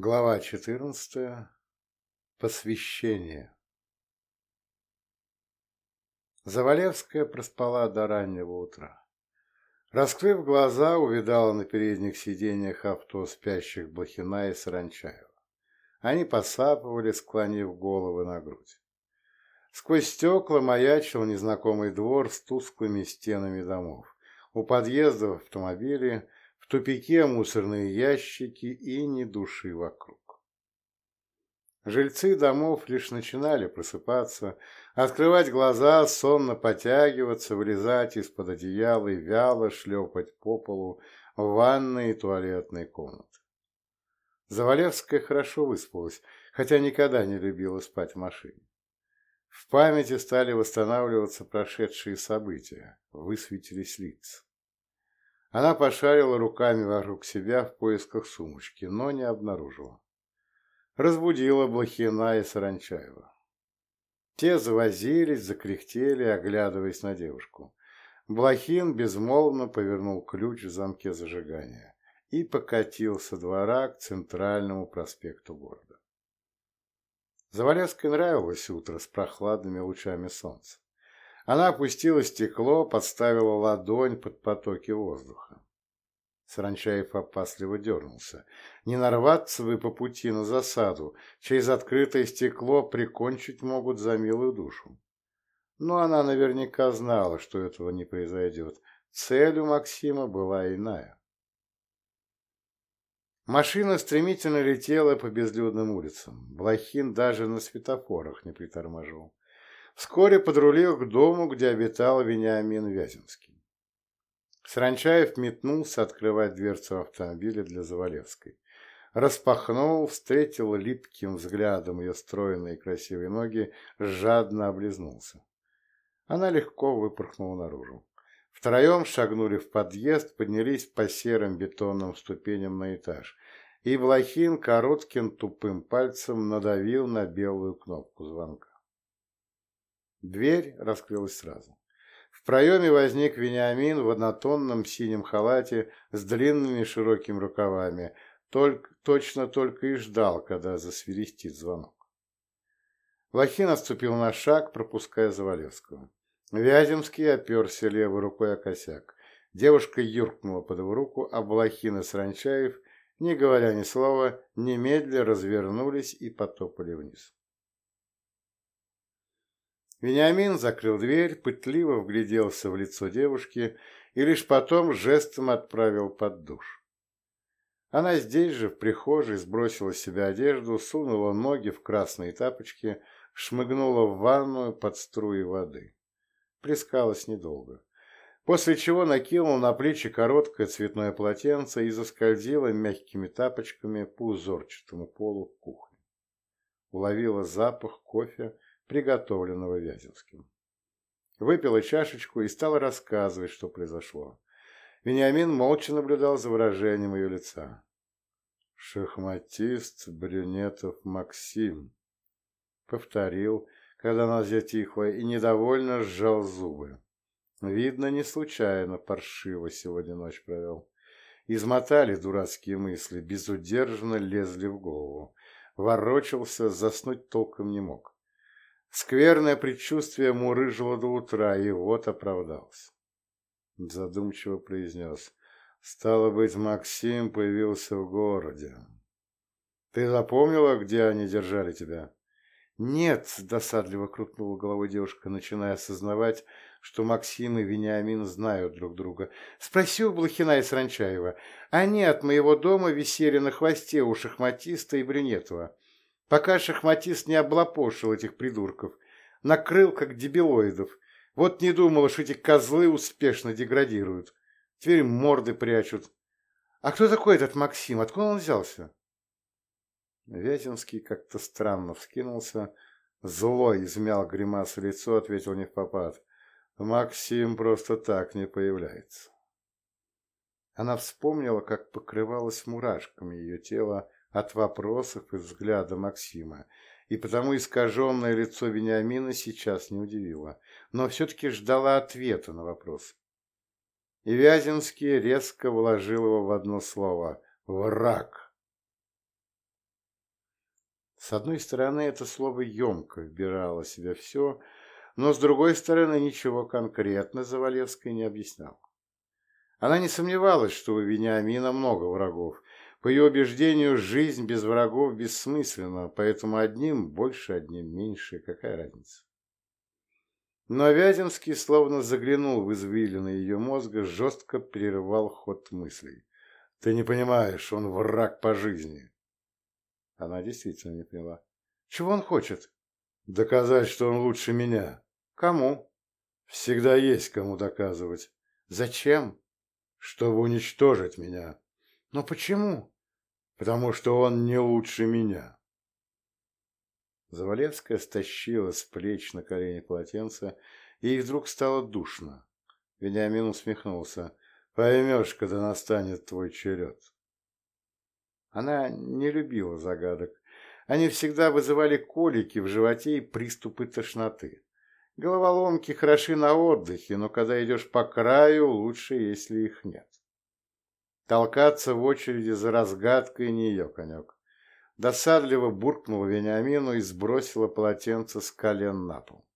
Глава 14. Посвящение. Завалевская проспала до раннего утра. Раскрыв глаза, увидала на передних сиденьях авто спящих Блохина и Саранчаева. Они посапывали, склонив головы на грудь. Сквозь стекла маячил незнакомый двор с тусклыми стенами домов. У автомобили, в тупике мусорные ящики и ни души вокруг. Жильцы домов лишь начинали просыпаться, открывать глаза, сонно потягиваться, вылезать из-под одеяла и вяло шлепать по полу в ванной и туалетной комнаты. Завалевская хорошо выспалась, хотя никогда не любила спать в машине. В памяти стали восстанавливаться прошедшие события, высветились лица. Она пошарила руками вокруг себя в поисках сумочки, но не обнаружила. Разбудила Блохина и Саранчаева. Те завозились, закряхтели, оглядываясь на девушку. Блохин безмолвно повернул ключ в замке зажигания и покатил со двора к центральному проспекту города. Завалевской нравилось утро с прохладными лучами солнца. Она опустила стекло, подставила ладонь под потоки воздуха. Саранчаев опасливо дернулся. Не нарваться вы по пути на засаду. Через открытое стекло прикончить могут за милую душу. Но она наверняка знала, что этого не произойдет. Цель у Максима была иная. Машина стремительно летела по безлюдным улицам. Блохин даже на светофорах не приторможил вскоре подрулил к дому, где обитал Вениамин Вяземский. Сранчаев метнулся открывать дверцу автомобиля для Завалевской. Распахнул, встретил липким взглядом ее стройные красивые ноги, жадно облизнулся. Она легко выпорхнула наружу. Втроем шагнули в подъезд, поднялись по серым бетонным ступеням на этаж, и Блохин коротким тупым пальцем надавил на белую кнопку звонка. Дверь раскрылась сразу. В проеме возник Вениамин в однотонном синем халате с длинными широкими рукавами, только, точно только и ждал, когда засвиристит звонок. Лохин отступил на шаг, пропуская Завалевского. Вяземский оперся левой рукой о косяк. Девушка юркнула под его руку, а Блохин и Сранчаев, не говоря ни слова, немедля развернулись и потопали вниз. Вениамин закрыл дверь, пытливо вгляделся в лицо девушки и лишь потом жестом отправил под душ. Она здесь же, в прихожей, сбросила с себя одежду, сунула ноги в красные тапочки, шмыгнула в ванную под струи воды. Плескалась недолго. После чего накинула на плечи короткое цветное полотенце и заскользила мягкими тапочками по узорчатому полу кухни. Уловила запах кофе, приготовленного Вяземским. Выпила чашечку и стала рассказывать, что произошло. Вениамин молча наблюдал за выражением ее лица. «Шахматист Брюнетов Максим», — повторил, когда она затихла, и недовольно сжал зубы. Видно, не случайно паршиво сегодня ночь провел. Измотали дурацкие мысли, безудержно лезли в голову. Ворочался, заснуть толком не мог. Скверное предчувствие мурыжило до утра, и вот оправдался. Задумчиво произнес. Стало быть, Максим появился в городе. Ты запомнила, где они держали тебя? Нет, досадливо крутнула головой девушка, начиная осознавать, что Максим и Вениамин знают друг друга. Спроси у Блохина и Сранчаева. Они от моего дома висели на хвосте у шахматиста и Брюнетова пока шахматист не облапошил этих придурков, накрыл как дебилоидов. Вот не думала, что эти козлы успешно деградируют. Теперь морды прячут. А кто такой этот Максим? Откуда он взялся? Вяземский как-то странно вскинулся, злой измял гримасу лицо, ответил не в попад. Максим просто так не появляется. Она вспомнила, как покрывалось мурашками ее тело от вопросов и взгляда Максима, и потому искаженное лицо Вениамина сейчас не удивило, но все-таки ждала ответа на вопрос. И Вяземский резко вложил его в одно слово «враг». С одной стороны, это слово емко вбирало в себя все, но с другой стороны, ничего конкретно Завалевская не объясняла. Она не сомневалась, что у Вениамина много врагов. По ее убеждению, жизнь без врагов бессмысленна, поэтому одним больше, одним меньше, какая разница? Но Вяземский, словно заглянул в извилины ее мозга, жестко прерывал ход мыслей. «Ты не понимаешь, он враг по жизни». Она действительно не поняла. «Чего он хочет?» «Доказать, что он лучше меня». «Кому?» «Всегда есть кому доказывать». «Зачем?» «Чтобы уничтожить меня». «Но почему?» «Потому что он не лучше меня». Завалевская стащила с плеч на колени полотенце, и ей вдруг стало душно. Вениамин усмехнулся. «Поймешь, когда настанет твой черед». Она не любила загадок. Они всегда вызывали колики в животе и приступы тошноты. Головоломки хороши на отдыхе, но когда идешь по краю, лучше, если их нет. Толкаться в очереди за разгадкой не ее конек. Досадливо буркнула Вениамину и сбросила полотенце с колен на пол.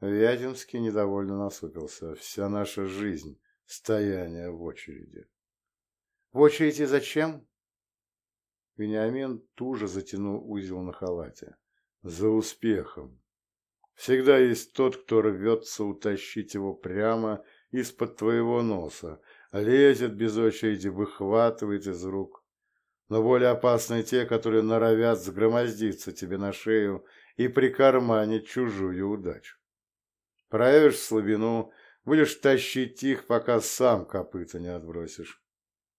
Вяземский недовольно насупился. Вся наша жизнь — стояние в очереди. «В очереди зачем?» Вениамин туже затянул узел на халате. «За успехом. Всегда есть тот, кто рвется утащить его прямо из-под твоего носа, лезет без очереди, выхватывает из рук но более опасны те, которые норовят сгромоздиться тебе на шею и прикарманить чужую удачу. Проявишь слабину, будешь тащить их, пока сам копыта не отбросишь.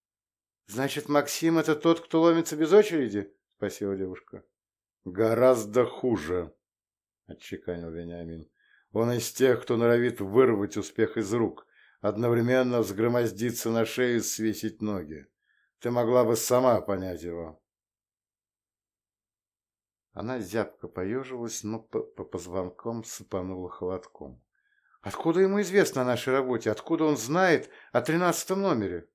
— Значит, Максим — это тот, кто ломится без очереди? — спросила девушка. — Гораздо хуже, — отчеканил Вениамин. — Он из тех, кто норовит вырвать успех из рук, одновременно взгромоздиться на шею и свесить ноги. Ты могла бы сама понять его. Она зябко поежилась, но по, по позвонкам сыпанула холодком. Откуда ему известно о нашей работе? Откуда он знает о тринадцатом номере?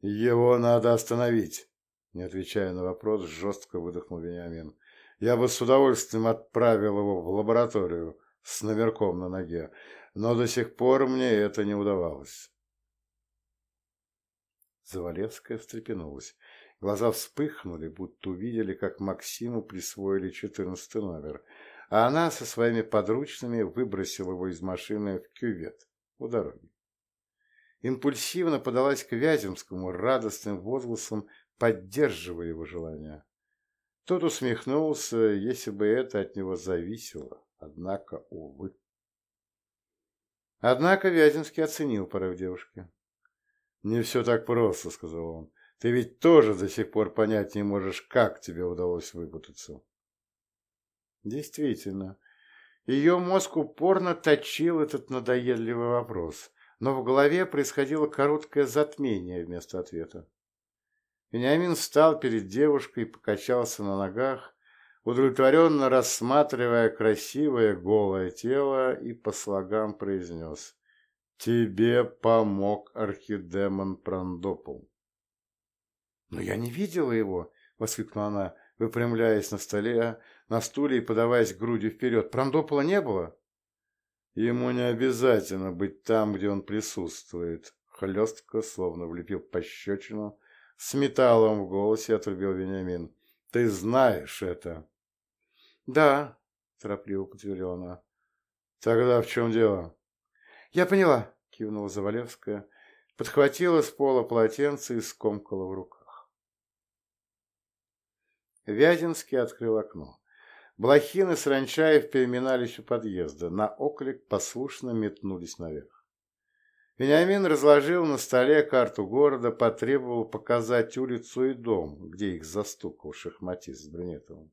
Его надо остановить. Не отвечая на вопрос, жестко выдохнул Вениамин. Я бы с удовольствием отправил его в лабораторию с номерком на ноге, но до сих пор мне это не удавалось. Завалевская встрепенулась. Глаза вспыхнули, будто увидели, как Максиму присвоили четырнадцатый номер, а она со своими подручными выбросила его из машины в кювет у дороги. Импульсивно подалась к Вяземскому радостным возгласом, поддерживая его желание. Тот усмехнулся, если бы это от него зависело, однако, увы. Однако Вяземский оценил порыв девушки. «Не все так просто», — сказал он. «Ты ведь тоже до сих пор понять не можешь, как тебе удалось выпутаться». Действительно, ее мозг упорно точил этот надоедливый вопрос, но в голове происходило короткое затмение вместо ответа. Вениамин встал перед девушкой покачался на ногах, удовлетворенно рассматривая красивое голое тело и по слогам произнес Тебе помог архидемон Прандопол. Но я не видела его, воскликнула она, выпрямляясь на столе, на стуле и подаваясь грудью вперед. Прандопола не было? Ему не обязательно быть там, где он присутствует. Хлестко, словно влепил пощечину, с металлом в голосе отрубил Вениамин. Ты знаешь это. Да, торопливо подтвердила она. Тогда в чем дело? «Я поняла», — кивнула Завалевская, подхватила с пола полотенце и скомкала в руках. Вязинский открыл окно. Блохин и Сранчаев переминались у подъезда, на оклик послушно метнулись наверх. Вениамин разложил на столе карту города, потребовал показать улицу и дом, где их застукал шахматист с Брюнетовым.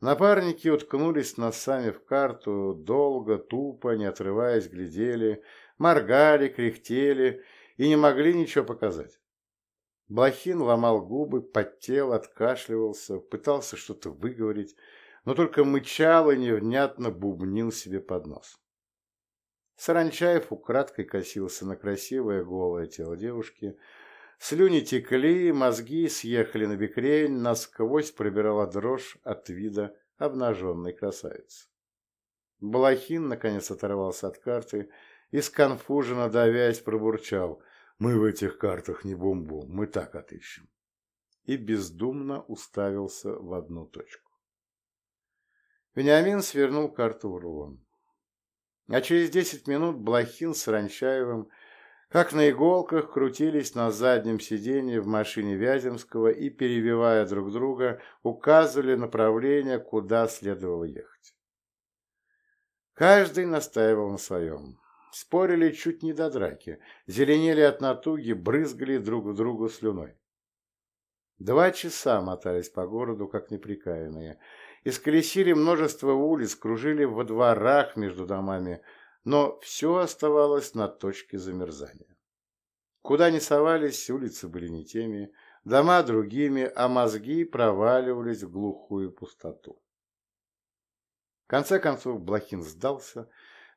Напарники уткнулись носами в карту, долго, тупо, не отрываясь, глядели, моргали, кряхтели и не могли ничего показать. Блохин ломал губы, подтел, откашливался, пытался что-то выговорить, но только мычал и невнятно бубнил себе под нос. Саранчаев украдкой косился на красивое голое тело девушки, Слюни текли, мозги съехали на бекрень, насквозь пробирала дрожь от вида обнаженной красавицы. Балахин наконец оторвался от карты и, сконфуженно давясь, пробурчал. «Мы в этих картах не бомбу, мы так отыщем». И бездумно уставился в одну точку. Вениамин свернул карту в рулон. А через десять минут Блохин с Ранчаевым, как на иголках, крутились на заднем сиденье в машине Вяземского и, перебивая друг друга, указывали направление, куда следовало ехать. Каждый настаивал на своем. Спорили чуть не до драки, зеленели от натуги, брызгали друг другу слюной. Два часа мотались по городу, как неприкаянные, исколесили множество улиц, кружили во дворах между домами, но все оставалось на точке замерзания. Куда ни совались, улицы были не теми, дома другими, а мозги проваливались в глухую пустоту. В конце концов Блохин сдался,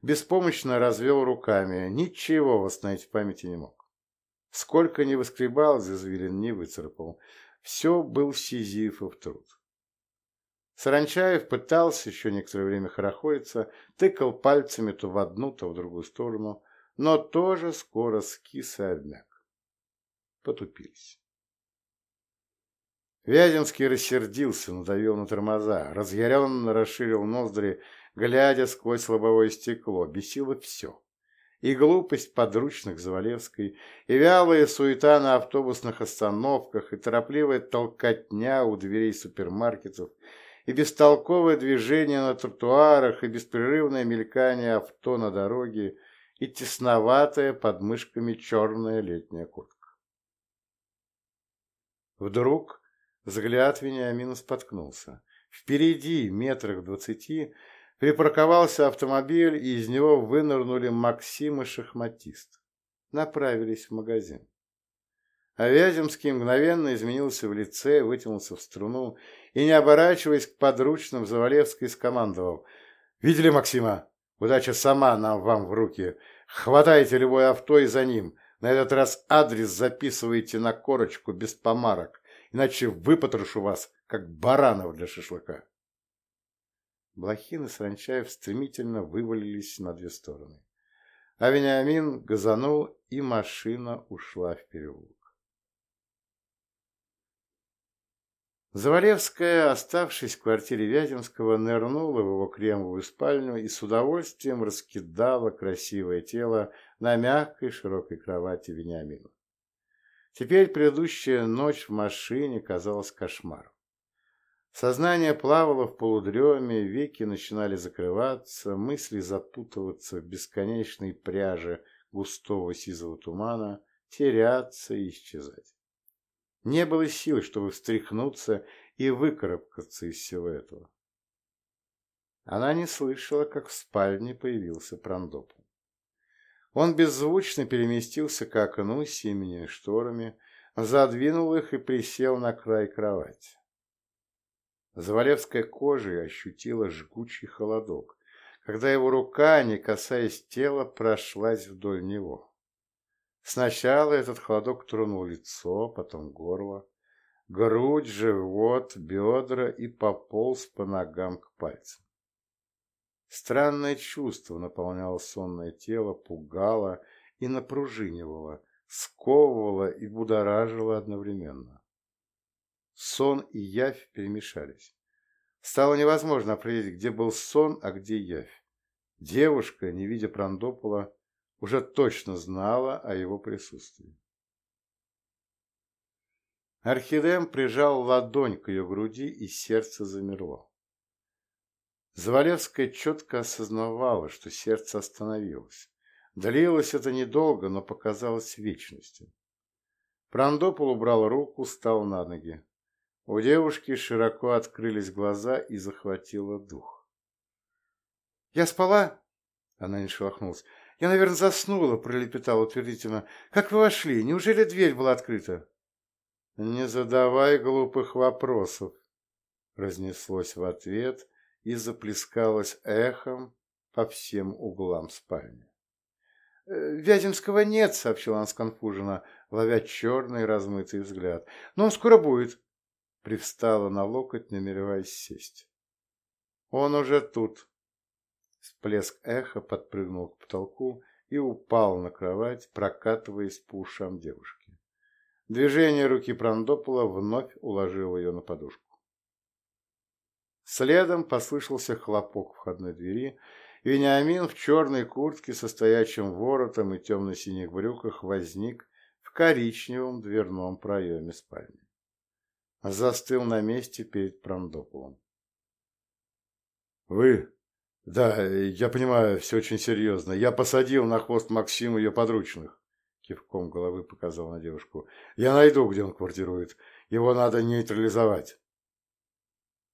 беспомощно развел руками, ничего восстановить в памяти не мог. Сколько ни воскребал, извилин не выцарапал, все был сизифов труд. Саранчаев пытался еще некоторое время хорохориться, тыкал пальцами то в одну, то в другую сторону, но тоже скоро скис и обмяк. Потупились. Вяземский рассердился, надавил на тормоза, разъяренно расширил ноздри, глядя сквозь лобовое стекло, бесило все. И глупость подручных Завалевской, и вялая суета на автобусных остановках, и торопливая толкотня у дверей супермаркетов, и бестолковое движение на тротуарах, и беспрерывное мелькание авто на дороге, и тесноватая под мышками черная летняя куртка. Вдруг взгляд Вениамина споткнулся. Впереди, метрах двадцати, припарковался автомобиль, и из него вынырнули Максим и шахматист. Направились в магазин. А Вяземский мгновенно изменился в лице, вытянулся в струну и, не оборачиваясь к подручным, Завалевской скомандовал. «Видели Максима? Удача сама нам вам в руки. Хватайте любое авто и за ним. На этот раз адрес записывайте на корочку без помарок, иначе выпотрошу вас, как баранов для шашлыка». Блохин и Сранчаев стремительно вывалились на две стороны. А Вениамин газанул, и машина ушла в переулок. Завалевская, оставшись в квартире Вяземского, нырнула в его кремовую спальню и с удовольствием раскидала красивое тело на мягкой широкой кровати Вениамина. Теперь предыдущая ночь в машине казалась кошмаром. Сознание плавало в полудреме, веки начинали закрываться, мысли запутываться в бесконечной пряже густого сизого тумана, теряться и исчезать. Не было сил, чтобы встряхнуться и выкарабкаться из всего этого. Она не слышала, как в спальне появился Прандопол. Он беззвучно переместился к окну с синими шторами, задвинул их и присел на край кровати. Завалевская кожей ощутила жгучий холодок, когда его рука, не касаясь тела, прошлась вдоль него. Сначала этот холодок тронул лицо, потом горло, грудь, живот, бедра и пополз по ногам к пальцам. Странное чувство наполняло сонное тело, пугало и напружинивало, сковывало и будоражило одновременно. Сон и явь перемешались. Стало невозможно определить, где был сон, а где явь. Девушка, не видя Прандопола, уже точно знала о его присутствии. Архидем прижал ладонь к ее груди, и сердце замерло. Завалевская четко осознавала, что сердце остановилось. Длилось это недолго, но показалось вечностью. Прандопол убрал руку, встал на ноги. У девушки широко открылись глаза и захватило дух. «Я спала?» Она не шелохнулась. «Я, наверное, заснула», — пролепетала утвердительно. «Как вы вошли? Неужели дверь была открыта?» «Не задавай глупых вопросов», — разнеслось в ответ и заплескалось эхом по всем углам спальни. «Э, «Вяземского нет», — сообщила она сконфуженно. ловя черный размытый взгляд. «Но он скоро будет!» Привстала на локоть, намереваясь сесть. «Он уже тут!» Всплеск эха подпрыгнул к потолку и упал на кровать, прокатываясь по ушам девушки. Движение руки Прандопола вновь уложило ее на подушку. Следом послышался хлопок входной двери, и Вениамин в черной куртке со стоячим воротом и темно-синих брюках возник в коричневом дверном проеме спальни. Застыл на месте перед Прандополом. «Вы? Да, я понимаю, все очень серьезно. Я посадил на хвост Максима ее подручных», — кивком головы показал на девушку. «Я найду, где он квартирует. Его надо нейтрализовать».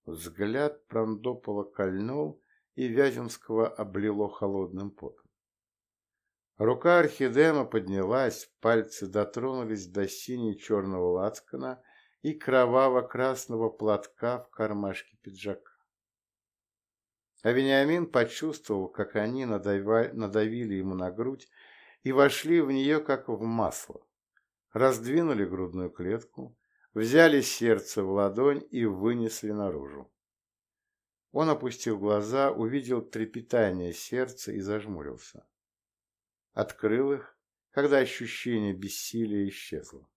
Взгляд Прандопола кольнул, и Вяземского облило холодным потом. Рука Архидема поднялась, пальцы дотронулись до сине-черного лацкана и кроваво-красного платка в кармашке пиджака. А Вениамин почувствовал, как они надавили ему на грудь и вошли в нее, как в масло. Раздвинули грудную клетку, взяли сердце в ладонь и вынесли наружу. Он опустил глаза, увидел трепетание сердца и зажмурился. Открыл их, когда ощущение бессилия исчезло.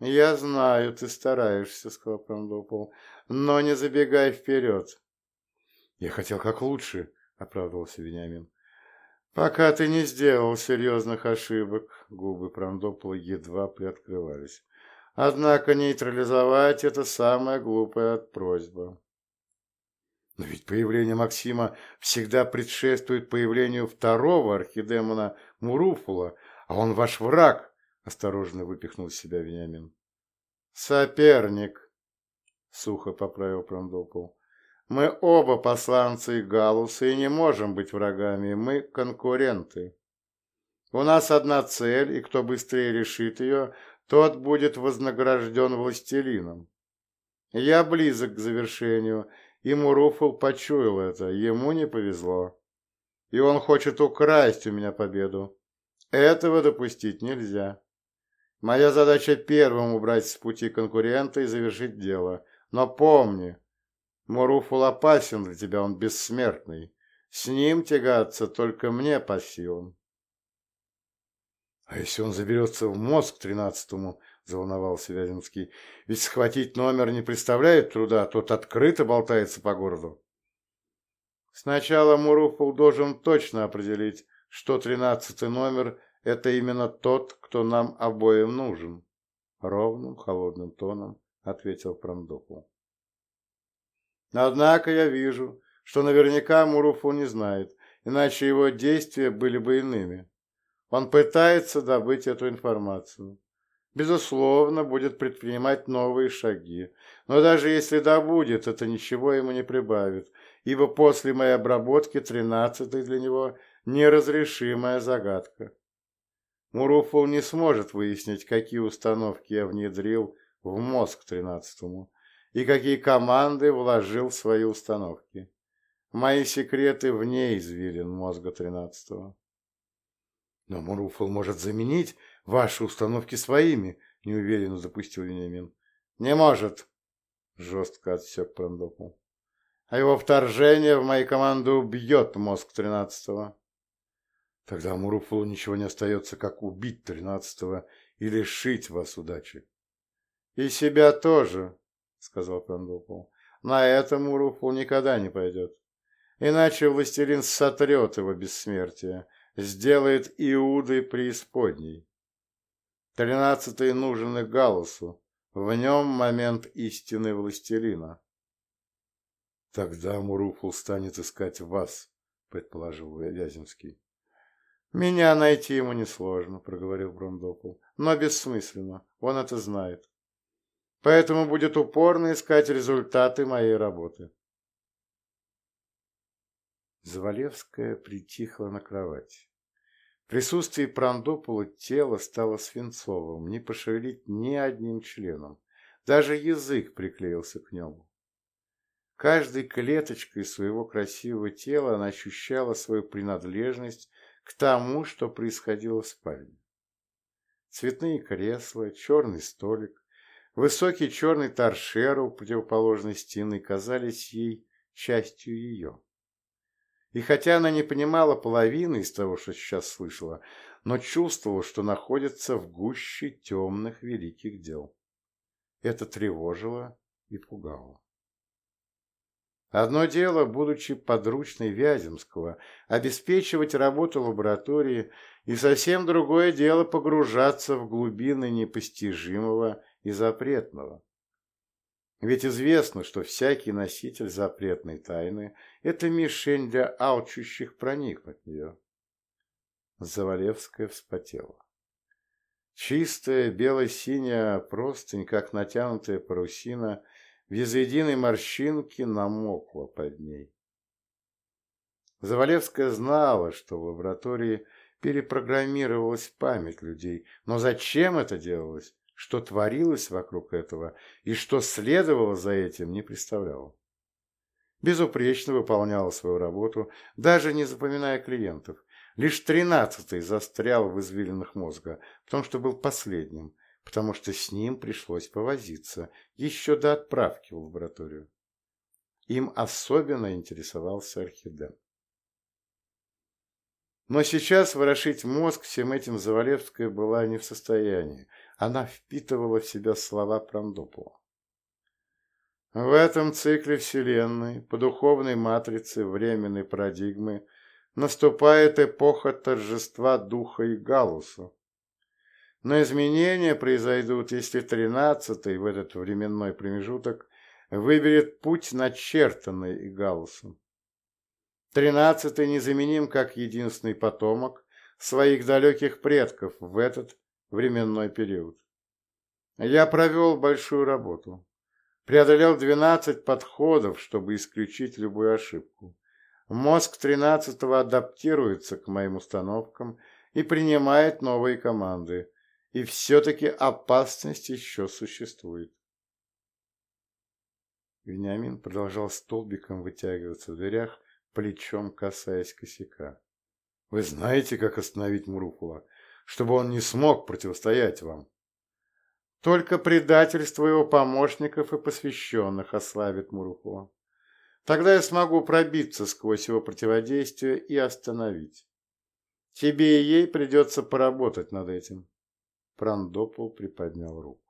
«Я знаю, ты стараешься», — сказал Прандопол, — «но не забегай вперед». «Я хотел как лучше», — оправдывался Вениамин. «Пока ты не сделал серьезных ошибок», — губы Прандопола едва приоткрывались. «Однако нейтрализовать — это самая глупая просьба». Но ведь появление Максима всегда предшествует появлению второго архидемона Муруфула, а он ваш враг, — осторожно выпихнул себя Вениамин. Соперник, — сухо поправил Прандопол. Мы оба посланцы Галуса и не можем быть врагами, мы конкуренты. У нас одна цель, и кто быстрее решит ее, тот будет вознагражден властелином. Я близок к завершению, и Муруфл почуял это, ему не повезло. И он хочет украсть у меня победу. Этого допустить нельзя. Моя задача первым убрать с пути конкурента и завершить дело. Но помни, Муруфул опасен для тебя, он бессмертный. С ним тягаться только мне по силам. — А если он заберется в мозг тринадцатому — заволновался Вяземский. «Ведь схватить номер не представляет труда, тот открыто болтается по городу». «Сначала Муруфул должен точно определить, что тринадцатый номер — это именно тот, кто нам обоим нужен», — ровным, холодным тоном ответил Прандопул. «Однако я вижу, что наверняка Муруфул не знает, иначе его действия были бы иными. Он пытается добыть эту информацию безусловно, будет предпринимать новые шаги. Но даже если добудет, это ничего ему не прибавит, ибо после моей обработки тринадцатый для него неразрешимая загадка. Муруфул не сможет выяснить, какие установки я внедрил в мозг тринадцатому и какие команды вложил в свои установки. Мои секреты вне извилин мозга тринадцатого. Но Муруфул может заменить ваши установки своими, — неуверенно запустил Вениамин. — Не может, — жестко отсек Прандопол. — А его вторжение в мои команды убьет мозг тринадцатого. Тогда Муруфулу ничего не остается, как убить тринадцатого и лишить вас удачи. — И себя тоже, — сказал Прандопол. — На это Муруфул никогда не пойдет. Иначе властелин сотрет его бессмертие, сделает Иудой преисподней. Тринадцатый нужен и Галусу. В нем момент истины властелина. Тогда Муруфул станет искать вас, предположил Вяземский. Меня найти ему несложно, проговорил Брондопол, но бессмысленно, он это знает. Поэтому будет упорно искать результаты моей работы. Завалевская притихла на кровати. В присутствии Прандопола тело стало свинцовым, не пошевелить ни одним членом. Даже язык приклеился к нему. Каждой клеточкой своего красивого тела она ощущала свою принадлежность к тому, что происходило в спальне. цветные кресла, черный столик, высокий черный торшер у противоположной стены казались ей частью ее. И хотя она не понимала половины из того, что сейчас слышала, но чувствовала, что находится в гуще темных великих дел. Это тревожило и пугало. Одно дело, будучи подручной Вяземского, обеспечивать работу лаборатории, и совсем другое дело погружаться в глубины непостижимого и запретного. Ведь известно, что всякий носитель запретной тайны – это мишень для алчущих проникнуть в нее. Завалевская вспотела. Чистая бело-синяя простынь, как натянутая парусина – без единой морщинки намокла под ней. Завалевская знала, что в лаборатории перепрограммировалась память людей, но зачем это делалось, что творилось вокруг этого и что следовало за этим, не представляла. Безупречно выполняла свою работу, даже не запоминая клиентов. Лишь тринадцатый застрял в извилинах мозга, потому что был последним, потому что с ним пришлось повозиться еще до отправки в лабораторию. Им особенно интересовался Орхиден. Но сейчас ворошить мозг всем этим Завалевская была не в состоянии. Она впитывала в себя слова Прандопова. В этом цикле Вселенной, по духовной матрице временной парадигмы, наступает эпоха торжества Духа и Галуса, но изменения произойдут, если тринадцатый в этот временной промежуток выберет путь, начертанный Галусом. Тринадцатый незаменим как единственный потомок своих далеких предков в этот временной период. Я провел большую работу. Преодолел двенадцать подходов, чтобы исключить любую ошибку. Мозг тринадцатого адаптируется к моим установкам и принимает новые команды, и все-таки опасность еще существует. Вениамин продолжал столбиком вытягиваться в дверях, плечом касаясь косяка. «Вы знаете, как остановить Мурукула, чтобы он не смог противостоять вам?» «Только предательство его помощников и посвященных ослабит Мурукула. Тогда я смогу пробиться сквозь его противодействие и остановить. Тебе и ей придется поработать над этим». Прандопол приподнял руку.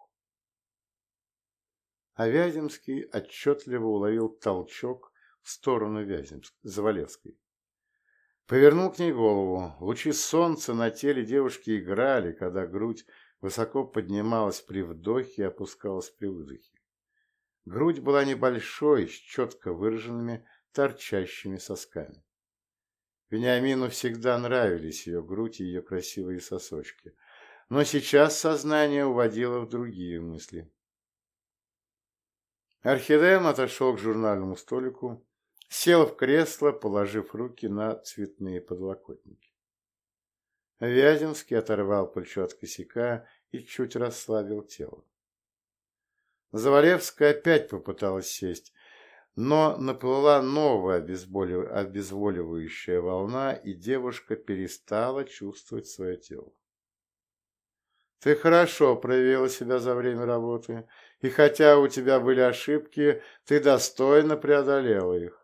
А Вяземский отчетливо уловил толчок в сторону Вяземск, Завалевской. Повернул к ней голову. Лучи солнца на теле девушки играли, когда грудь высоко поднималась при вдохе и опускалась при выдохе. Грудь была небольшой, с четко выраженными, торчащими сосками. Вениамину всегда нравились ее грудь и ее красивые сосочки, но сейчас сознание уводило в другие мысли. Орхидеем отошел к журнальному столику, сел в кресло, положив руки на цветные подлокотники. Вяземский оторвал плечо от косяка и чуть расслабил тело. Завалевская опять попыталась сесть, но наплыла новая обезболивающая волна, и девушка перестала чувствовать свое тело. Ты хорошо проявила себя за время работы, и хотя у тебя были ошибки, ты достойно преодолела их.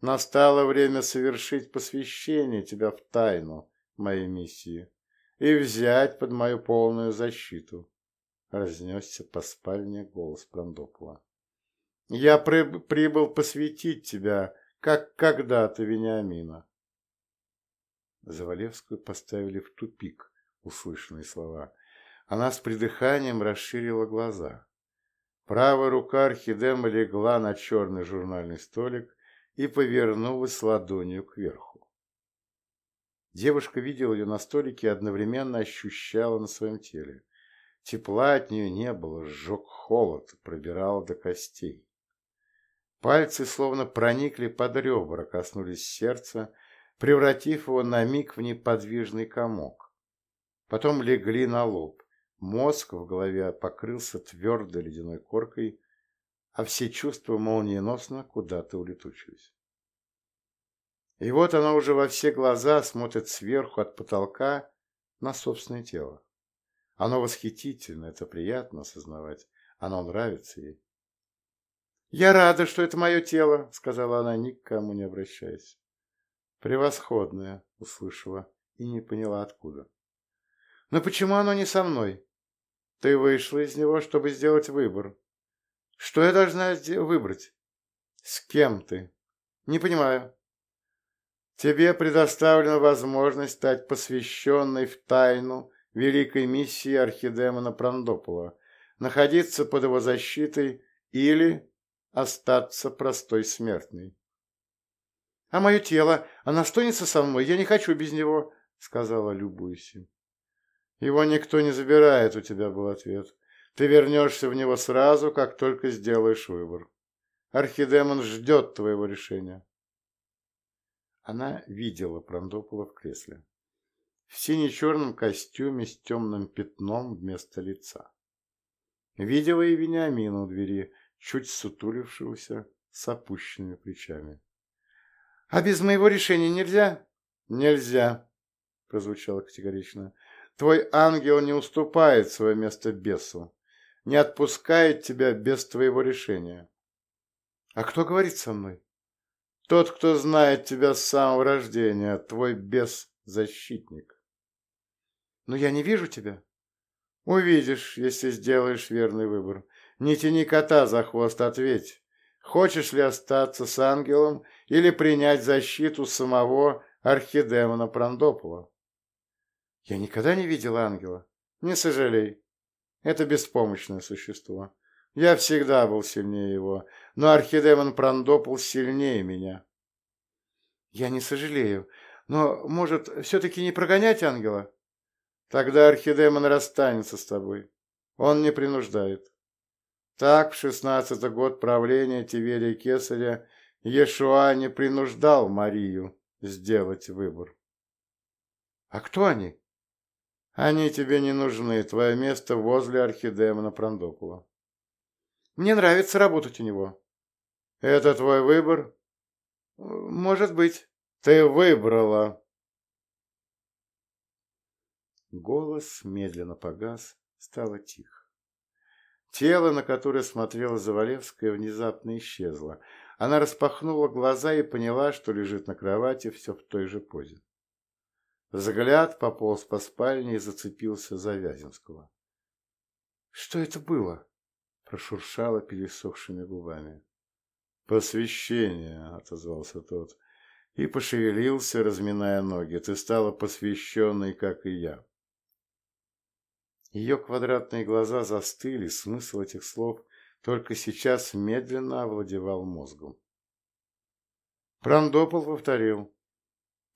Настало время совершить посвящение тебя в тайну моей миссии и взять под мою полную защиту. Разнесся по спальне голос Прандопова. Я при прибыл посвятить тебя, как когда-то Вениамина. Завалевскую поставили в тупик услышанные слова – она с придыханием расширила глаза. Правая рука Архидема легла на черный журнальный столик и повернулась ладонью кверху. Девушка видела ее на столике и одновременно ощущала на своем теле. Тепла от нее не было, сжег холод, пробирал до костей. Пальцы словно проникли под ребра, коснулись сердца, превратив его на миг в неподвижный комок. Потом легли на лоб. Мозг в голове покрылся твердой ледяной коркой, а все чувства молниеносно куда-то улетучились. И вот она уже во все глаза смотрит сверху от потолка на собственное тело. Оно восхитительно, это приятно осознавать. Оно нравится ей. «Я рада, что это мое тело», — сказала она, никому не обращаясь. «Превосходное», — услышала и не поняла откуда. «Но почему оно не со мной? Ты вышла из него, чтобы сделать выбор. Что я должна выбрать? С кем ты? Не понимаю. Тебе предоставлена возможность стать посвященной в тайну великой миссии архидемона Прандопола, находиться под его защитой или остаться простой смертной. — А мое тело, оно останется со мной, я не хочу без него, — сказала, любуясь Его никто не забирает, у тебя был ответ. Ты вернешься в него сразу, как только сделаешь выбор. Архидемон ждет твоего решения. Она видела Прандопола в кресле. В сине-черном костюме с темным пятном вместо лица. Видела и Вениамина у двери, чуть сутулившегося, с опущенными плечами. — А без моего решения нельзя? — Нельзя, — прозвучало категорично. — Твой ангел не уступает свое место бесу, не отпускает тебя без твоего решения. — А кто говорит со мной? — Тот, кто знает тебя с самого рождения, твой бес-защитник. — Но я не вижу тебя. — Увидишь, если сделаешь верный выбор. Не тяни кота за хвост, ответь. Хочешь ли остаться с ангелом или принять защиту самого архидемона Прандопова? Я никогда не видел ангела. Не сожалей. Это беспомощное существо. Я всегда был сильнее его, но архидемон Прандопол сильнее меня. Я не сожалею, но, может, все-таки не прогонять ангела? Тогда архидемон расстанется с тобой. Он не принуждает. Так, в шестнадцатый год правления Тиверия Кесаря Ешуа не принуждал Марию сделать выбор. А кто они? Они тебе не нужны, твое место возле архидемона Прандопула. Мне нравится работать у него. Это твой выбор? Может быть. Ты выбрала. Голос медленно погас, стало тихо. Тело, на которое смотрела Завалевская, внезапно исчезло. Она распахнула глаза и поняла, что лежит на кровати все в той же позе. Взгляд пополз по спальне и зацепился за Вяземского. «Что это было?» – прошуршало пересохшими губами. «Посвящение», – отозвался тот, и пошевелился, разминая ноги. «Ты стала посвященной, как и я». Ее квадратные глаза застыли, смысл этих слов только сейчас медленно овладевал мозгом. Прандопол повторил.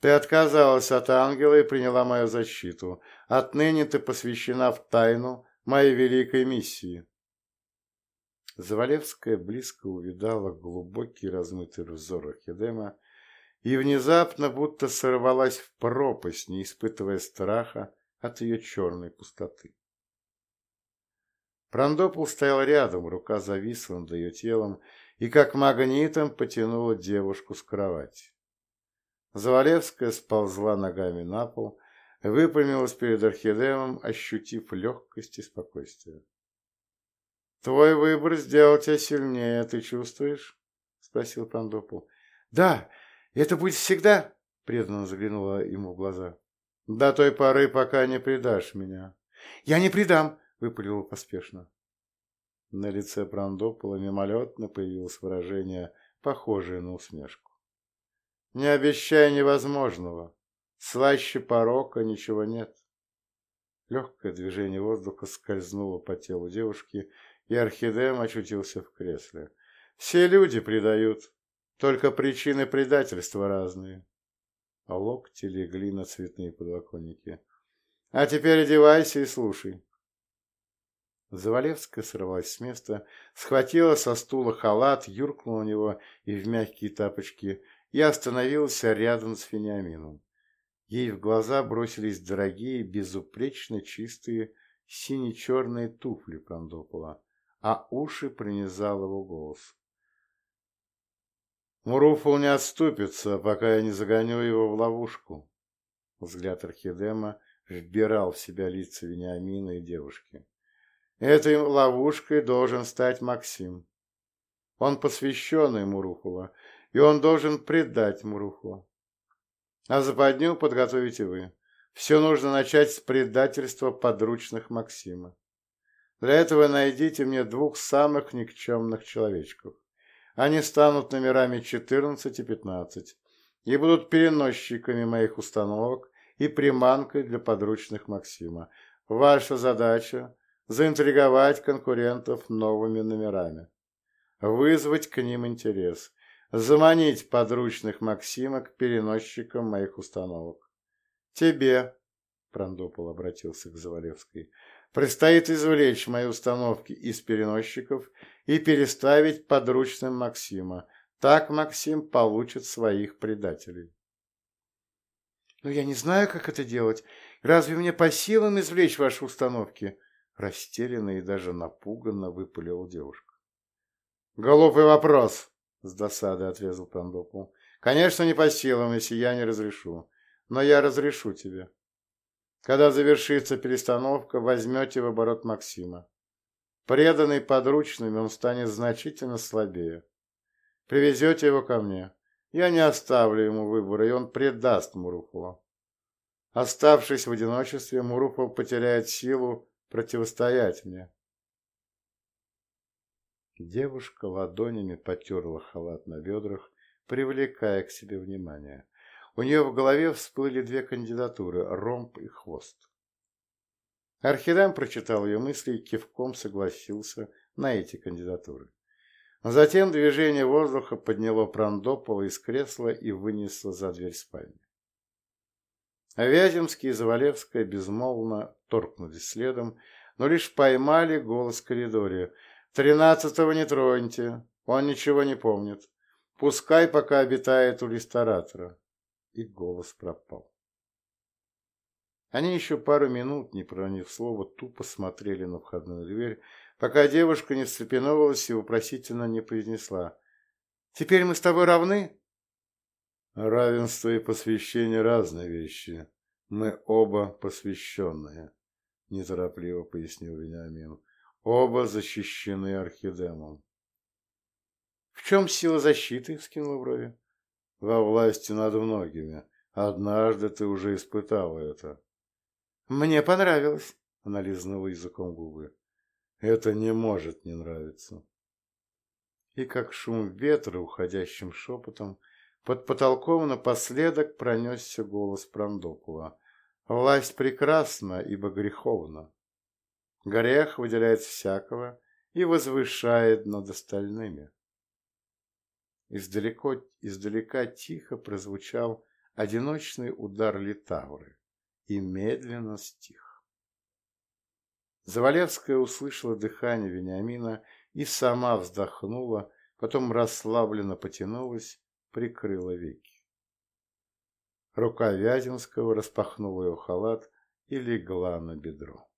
«Ты отказалась от ангела и приняла мою защиту. Отныне ты посвящена в тайну моей великой миссии». Завалевская близко увидала глубокий размытый взор Архидема и внезапно будто сорвалась в пропасть, не испытывая страха от ее черной пустоты. Прандопол стоял рядом, рука зависла над ее телом и как магнитом потянула девушку с кровати. Завалевская сползла ногами на пол, выпрямилась перед орхидемом, ощутив легкость и спокойствие. «Твой выбор сделал тебя сильнее, ты чувствуешь?» — спросил Прандопол. «Да, это будет всегда?» — преданно заглянула ему в глаза. «До той поры, пока не предашь меня». «Я не предам!» выпалила поспешно. На лице Прандопола мимолетно появилось выражение, похожее на усмешку. «Не обещай невозможного. Слаще порока ничего нет». Легкое движение воздуха скользнуло по телу девушки, и Орхидем очутился в кресле. «Все люди предают, только причины предательства разные». А локти легли на цветные подоконники. «А теперь одевайся и слушай». Завалевская сорвалась с места, схватила со стула халат, юркнула на него и в мягкие тапочки и остановилась рядом с Фениамином. Ей в глаза бросились дорогие, безупречно чистые сине-черные туфли Прандопола, а уши пронизал его голос. «Муруфул не отступится, пока я не загоню его в ловушку». Взгляд Архидема вбирал в себя лица Вениамина и девушки. Этой ловушкой должен стать Максим. Он посвященный Мурухова, и он должен предать Мурухова. А западню подготовите вы. Все нужно начать с предательства подручных Максима. Для этого найдите мне двух самых никчемных человечков. Они станут номерами 14 и 15 и будут переносчиками моих установок и приманкой для подручных Максима. Ваша задача – заинтриговать конкурентов новыми номерами, вызвать к ним интерес, заманить подручных Максима к переносчикам моих установок. Тебе, Прандопол обратился к Завалевской, предстоит извлечь мои установки из переносчиков и переставить подручным Максима. Так Максим получит своих предателей. «Но я не знаю, как это делать. Разве мне по силам извлечь ваши установки?» Растерянно и даже напуганно выпалила девушка. «Глупый вопрос!» — с досадой отрезал Пандопул. «Конечно, не по силам, если я не разрешу. Но я разрешу тебе. Когда завершится перестановка, возьмете в оборот Максима. Преданный подручными, он станет значительно слабее. Привезете его ко мне. Я не оставлю ему выбора, и он предаст Мурухова. Оставшись в одиночестве, Мурухов потеряет силу противостоять мне. Девушка ладонями потерла халат на бедрах, привлекая к себе внимание. У нее в голове всплыли две кандидатуры – ромб и хвост. Архидам прочитал ее мысли и кивком согласился на эти кандидатуры. Затем движение воздуха подняло Прандопола из кресла и вынесло за дверь спальни. Вяземский и Завалевская безмолвно торкнулись следом, но лишь поймали голос в коридоре. «Тринадцатого не троньте, он ничего не помнит. Пускай пока обитает у ресторатора». И голос пропал. Они еще пару минут, не проронив слова, тупо смотрели на входную дверь, пока девушка не встрепеновалась и вопросительно не произнесла. «Теперь мы с тобой равны?» «Равенство и посвящение – разные вещи. Мы оба посвященные», – неторопливо пояснил Вениамин. «Оба защищены орхидемом». «В чем сила защиты?» – скинула брови. «Во власти над многими. Однажды ты уже испытала это». «Мне понравилось», – она лизнула языком губы. Это не может не нравиться. И как шум ветра, уходящим шепотом, под потолком напоследок пронесся голос Прандокула. Власть прекрасна, ибо греховна. Грех выделяет всякого и возвышает над остальными. Издалеко, издалека тихо прозвучал одиночный удар литавры и медленно стих. Завалевская услышала дыхание Вениамина и сама вздохнула, потом расслабленно потянулась, прикрыла веки. Рука Вяземского распахнула ее халат и легла на бедро.